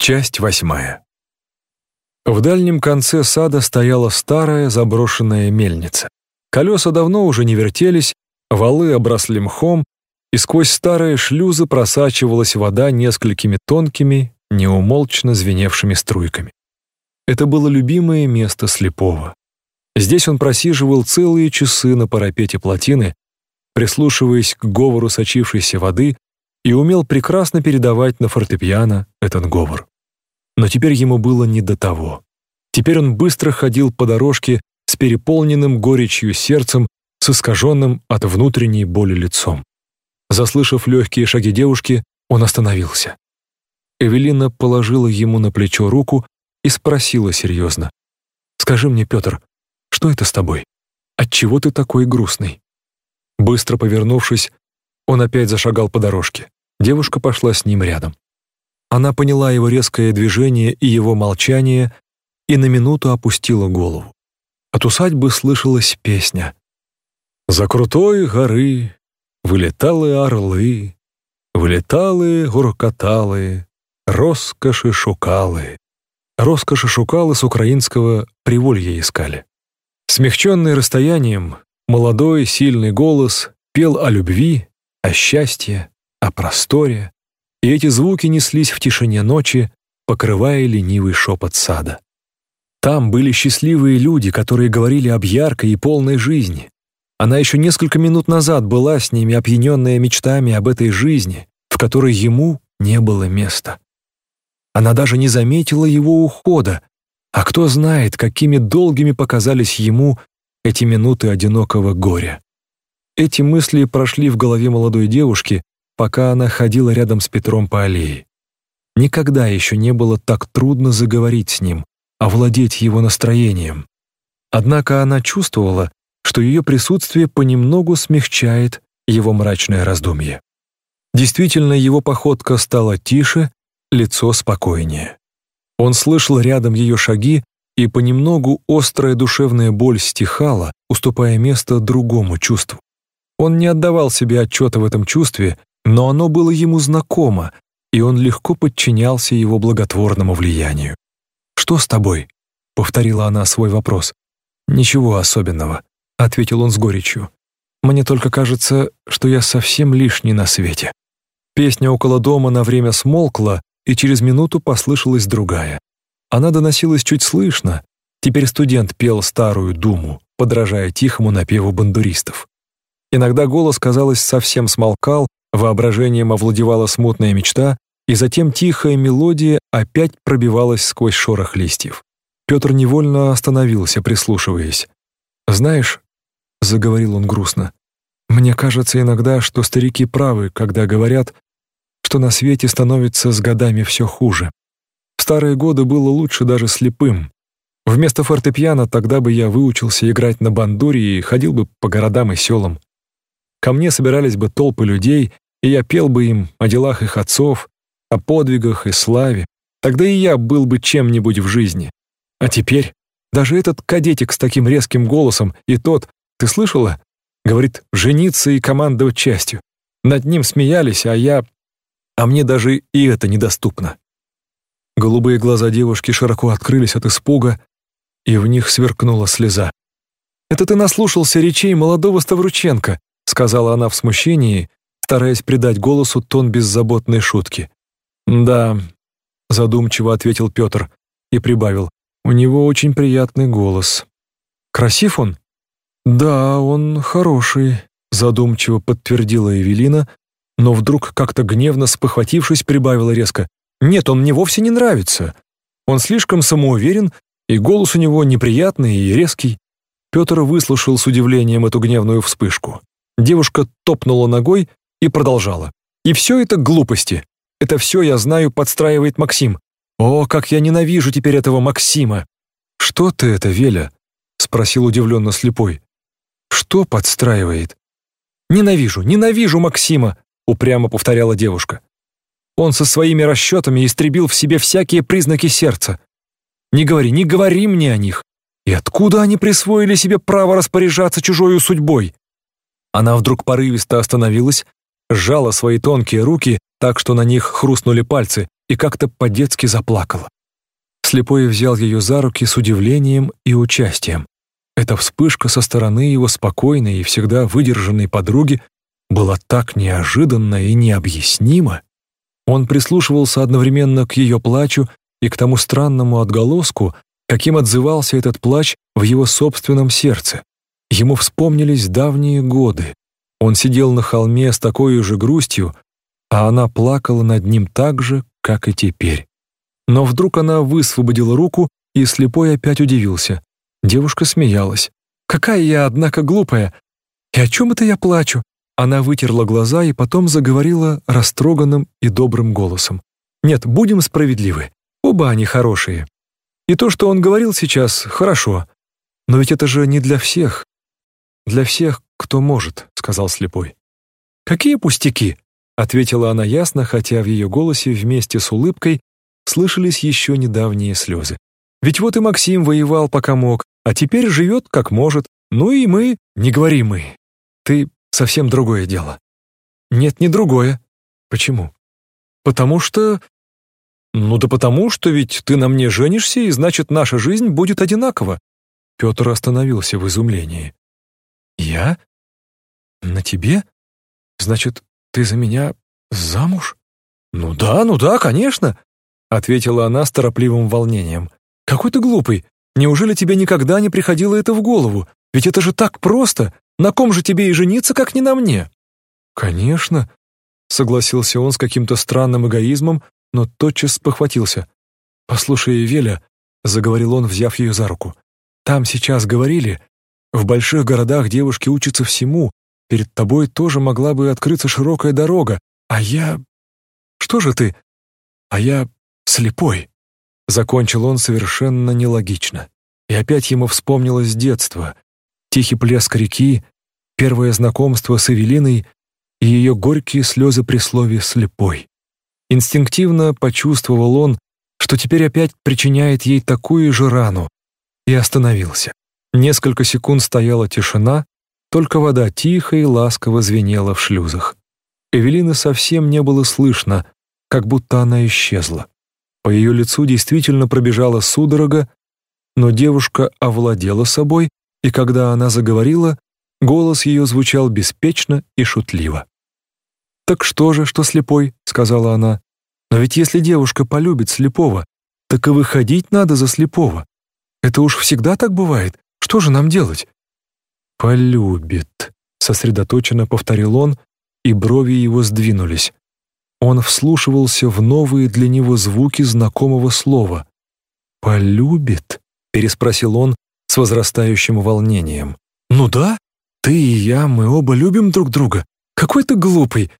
Часть восьмая. В дальнем конце сада стояла старая заброшенная мельница. Колеса давно уже не вертелись, валы обросли мхом, и сквозь старые шлюзы просачивалась вода несколькими тонкими, неумолчно звеневшими струйками. Это было любимое место слепого. Здесь он просиживал целые часы на парапете плотины, прислушиваясь к говору сочившейся воды и умел прекрасно передавать на фортепиано этот говор. Но теперь ему было не до того. Теперь он быстро ходил по дорожке с переполненным горечью сердцем, с искаженным от внутренней боли лицом. Заслышав легкие шаги девушки, он остановился. Эвелина положила ему на плечо руку и спросила серьезно. «Скажи мне, Петр, что это с тобой? Отчего ты такой грустный?» Быстро повернувшись, он опять зашагал по дорожке. Девушка пошла с ним рядом. Она поняла его резкое движение и его молчание и на минуту опустила голову. От усадьбы слышалась песня. «За крутой горы вылетали орлы, вылетали, гуркотали, роскоши шукалы». Роскоши шукалы с украинского «приволье» искали. Смягченный расстоянием, молодой, сильный голос пел о любви, о счастье, о просторе, и эти звуки неслись в тишине ночи, покрывая ленивый шепот сада. Там были счастливые люди, которые говорили об яркой и полной жизни. Она еще несколько минут назад была с ними опьяненная мечтами об этой жизни, в которой ему не было места. Она даже не заметила его ухода, а кто знает, какими долгими показались ему эти минуты одинокого горя. Эти мысли прошли в голове молодой девушки, пока она ходила рядом с Петром по аллее. Никогда еще не было так трудно заговорить с ним, овладеть его настроением. Однако она чувствовала, что ее присутствие понемногу смягчает его мрачное раздумье. Действительно, его походка стала тише, лицо спокойнее. Он слышал рядом ее шаги, и понемногу острая душевная боль стихала, уступая место другому чувству. Он не отдавал себе отчета в этом чувстве, но оно было ему знакомо, и он легко подчинялся его благотворному влиянию. «Что с тобой?» — повторила она свой вопрос. «Ничего особенного», — ответил он с горечью. «Мне только кажется, что я совсем лишний на свете». Песня около дома на время смолкла, и через минуту послышалась другая. Она доносилась чуть слышно. Теперь студент пел старую думу, подражая тихому напеву бандуристов. Иногда голос, казалось, совсем смолкал, Воображением овладевала смутная мечта, и затем тихая мелодия опять пробивалась сквозь шорох листьев. Петр невольно остановился, прислушиваясь. «Знаешь», — заговорил он грустно, «мне кажется иногда, что старики правы, когда говорят, что на свете становится с годами все хуже. В старые годы было лучше даже слепым. Вместо фортепиано тогда бы я выучился играть на бандуре и ходил бы по городам и селам. Ко мне собирались бы толпы людей, и я пел бы им о делах их отцов, о подвигах и славе. Тогда и я был бы чем-нибудь в жизни. А теперь даже этот кадетик с таким резким голосом и тот, ты слышала? Говорит, жениться и командовать частью. Над ним смеялись, а я... А мне даже и это недоступно. Голубые глаза девушки широко открылись от испуга, и в них сверкнула слеза. «Это ты наслушался речей молодого Ставрученко», сказала она в смущении, стараясь придать голосу тон беззаботной шутки. «Да», — задумчиво ответил Петр и прибавил, «у него очень приятный голос». «Красив он?» «Да, он хороший», — задумчиво подтвердила Эвелина, но вдруг, как-то гневно спохватившись, прибавила резко, «Нет, он мне вовсе не нравится. Он слишком самоуверен, и голос у него неприятный и резкий». Петр выслушал с удивлением эту гневную вспышку. Девушка топнула ногой и продолжала. «И все это глупости. Это все, я знаю, подстраивает Максим. О, как я ненавижу теперь этого Максима!» «Что ты это, Веля?» — спросил удивленно слепой. «Что подстраивает?» «Ненавижу, ненавижу Максима!» — упрямо повторяла девушка. «Он со своими расчетами истребил в себе всякие признаки сердца. Не говори, не говори мне о них. И откуда они присвоили себе право распоряжаться чужой судьбой?» Она вдруг порывисто остановилась, сжала свои тонкие руки так, что на них хрустнули пальцы, и как-то по-детски заплакала. Слепой взял ее за руки с удивлением и участием. Эта вспышка со стороны его спокойной и всегда выдержанной подруги была так неожиданна и необъяснима. Он прислушивался одновременно к ее плачу и к тому странному отголоску, каким отзывался этот плач в его собственном сердце. Ему вспомнились давние годы. Он сидел на холме с такой же грустью, а она плакала над ним так же, как и теперь. Но вдруг она высвободила руку, и слепой опять удивился. Девушка смеялась. «Какая я, однако, глупая! И о чем это я плачу?» Она вытерла глаза и потом заговорила растроганным и добрым голосом. «Нет, будем справедливы. Оба они хорошие. И то, что он говорил сейчас, хорошо. Но ведь это же не для всех. Для всех, кто может», — сказал слепой. «Какие пустяки?» — ответила она ясно, хотя в ее голосе вместе с улыбкой слышались еще недавние слезы. «Ведь вот и Максим воевал, пока мог, а теперь живет, как может. Ну и мы, не говори мы. Ты совсем другое дело». «Нет, не другое». «Почему?» «Потому что...» «Ну да потому, что ведь ты на мне женишься, и значит, наша жизнь будет одинакова». Петр остановился в изумлении. «Я? На тебе? Значит, ты за меня замуж?» «Ну да, ну да, конечно», — ответила она с торопливым волнением. «Какой ты глупый! Неужели тебе никогда не приходило это в голову? Ведь это же так просто! На ком же тебе и жениться, как не на мне?» «Конечно», — согласился он с каким-то странным эгоизмом, но тотчас похватился. «Послушай, Веля», — заговорил он, взяв ее за руку, «там сейчас говорили, в больших городах девушки учатся всему, перед тобой тоже могла бы открыться широкая дорога, а я... Что же ты? А я слепой». Закончил он совершенно нелогично. И опять ему вспомнилось детство, тихий плеск реки, первое знакомство с Эвелиной и ее горькие слезы при слове «слепой». Инстинктивно почувствовал он, что теперь опять причиняет ей такую же рану, и остановился. Несколько секунд стояла тишина, только вода тихо и ласково звенела в шлюзах. Эвелины совсем не было слышно, как будто она исчезла. По ее лицу действительно пробежала судорога, но девушка овладела собой, и когда она заговорила, голос ее звучал беспечно и шутливо. «Так что же, что слепой?» — сказала она. «Но ведь если девушка полюбит слепого, так и выходить надо за слепого. Это уж всегда так бывает. Что же нам делать?» «Полюбит», — сосредоточенно повторил он, и брови его сдвинулись. Он вслушивался в новые для него звуки знакомого слова. «Полюбит?» — переспросил он с возрастающим волнением. «Ну да, ты и я, мы оба любим друг друга. Какой ты глупый,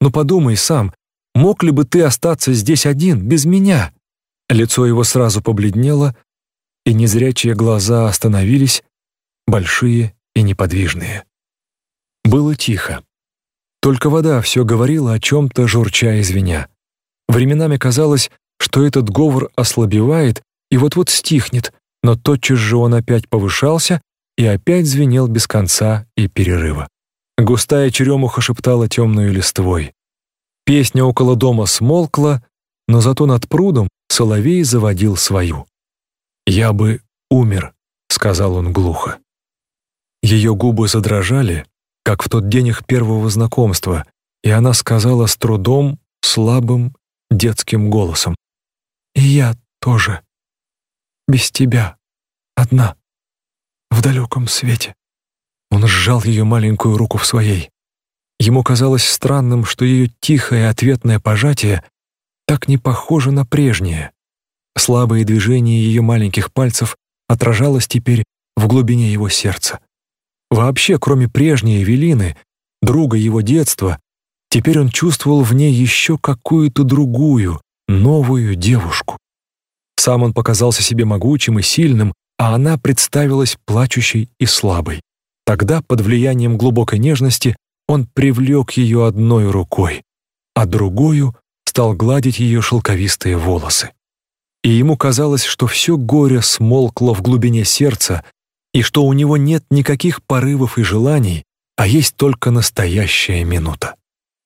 но подумай сам, мог ли бы ты остаться здесь один, без меня?» Лицо его сразу побледнело, и незрячие глаза остановились, большие и неподвижные. Было тихо. Только вода все говорила о чем-то, журча и звеня. Временами казалось, что этот говор ослабевает и вот-вот стихнет, но тотчас же он опять повышался и опять звенел без конца и перерыва. Густая черемуха шептала темную листвой. Песня около дома смолкла, но зато над прудом соловей заводил свою. «Я бы умер», — сказал он глухо. Ее губы задрожали, как в тот день их первого знакомства, и она сказала с трудом, слабым, детским голосом. «И я тоже. Без тебя. Одна. В далеком свете». Он сжал ее маленькую руку в своей. Ему казалось странным, что ее тихое ответное пожатие так не похоже на прежнее. Слабые движения ее маленьких пальцев отражалось теперь в глубине его сердца. Вообще, кроме прежней Эвелины, друга его детства, теперь он чувствовал в ней еще какую-то другую, новую девушку. Сам он показался себе могучим и сильным, а она представилась плачущей и слабой. Тогда, под влиянием глубокой нежности, он привлек ее одной рукой, а другую стал гладить ее шелковистые волосы. И ему казалось, что все горе смолкло в глубине сердца, и что у него нет никаких порывов и желаний, а есть только настоящая минута.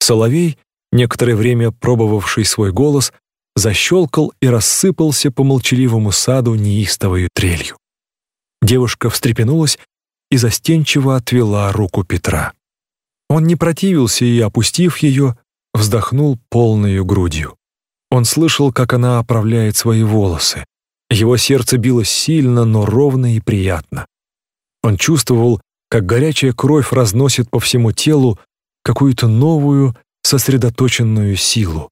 Соловей, некоторое время пробовавший свой голос, защелкал и рассыпался по молчаливому саду неистовою трелью. Девушка встрепенулась и застенчиво отвела руку Петра. Он не противился и, опустив ее, вздохнул полною грудью. Он слышал, как она оправляет свои волосы. Его сердце билось сильно, но ровно и приятно. Он чувствовал, как горячая кровь разносит по всему телу какую-то новую, сосредоточенную силу.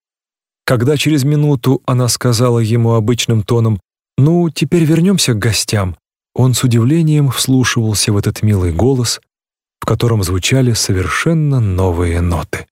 Когда через минуту она сказала ему обычным тоном «Ну, теперь вернемся к гостям», он с удивлением вслушивался в этот милый голос, в котором звучали совершенно новые ноты.